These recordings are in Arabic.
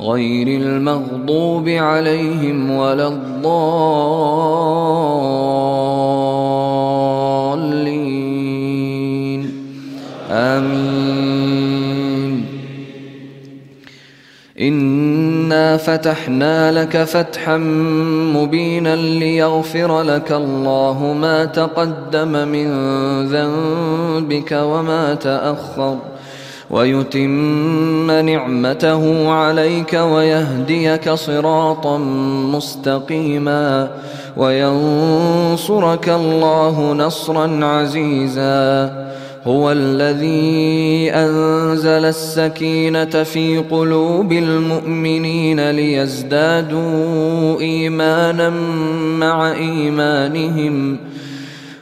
غير المغضوب عليهم ولا الضالين. آمين. إنا فتحنا لك فتحا مبينا ليغفر لك الله ما تقدم من ذنبك وما تأخر. ويتم نعمته عليك ويهديك صراطا مستقيما وينصرك الله نصرا عزيزا. هو الذي أنزل السكينة في قلوب المؤمنين ليزدادوا إيمانا مع إيمانهم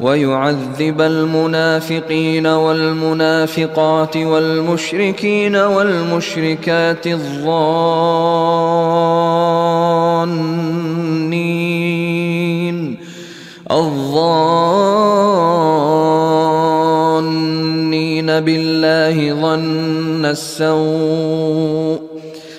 ويعذب المنافقين والمنافقات والمشركين والمشركات الظانين. الظانين بالله ظن السوء.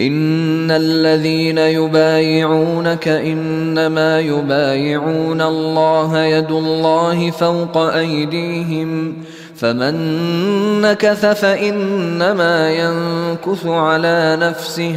إن الذين يبايعونك إنما يبايعون الله يد الله فوق أيديهم فمن نكث فإنما ينكث على نفسه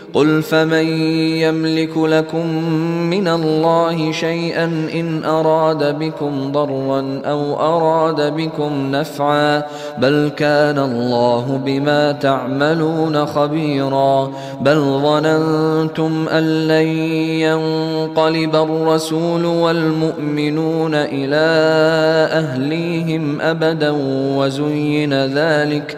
قل فمن يملك لكم من الله شيئا ان اراد بكم ضرا أو اراد بكم نفعا بل كان الله بما تعملون خبيرا بل ظننتم ان لن ينقلب الرسول والمؤمنون إلى اهليهم ابدا وزين ذلك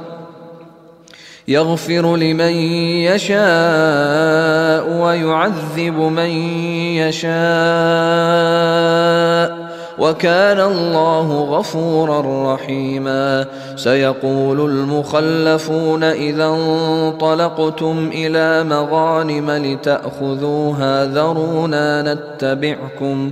يغفر لمن يشاء ويعذب من يشاء وكان الله غفورا رحيما سيقول المخلفون إذا انطلقتم إلى مغانم لتأخذوها ذرونا نتبعكم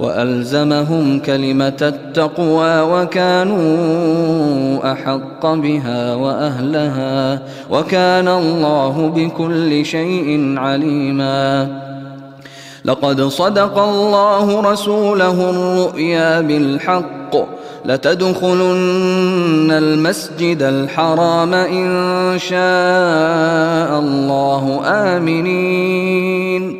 وألزمهم كلمة التقوى وكانوا أحق بها وأهلها وكان الله بكل شيء عليما. لقد صدق الله رسوله الرؤيا بالحق لتدخلن المسجد الحرام إن شاء الله آمنين.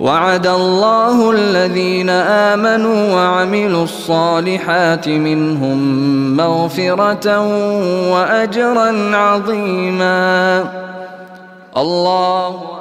وعد الله الذين آمنوا وعملوا الصالحات منهم مغفرة وأجرا عظيما. الله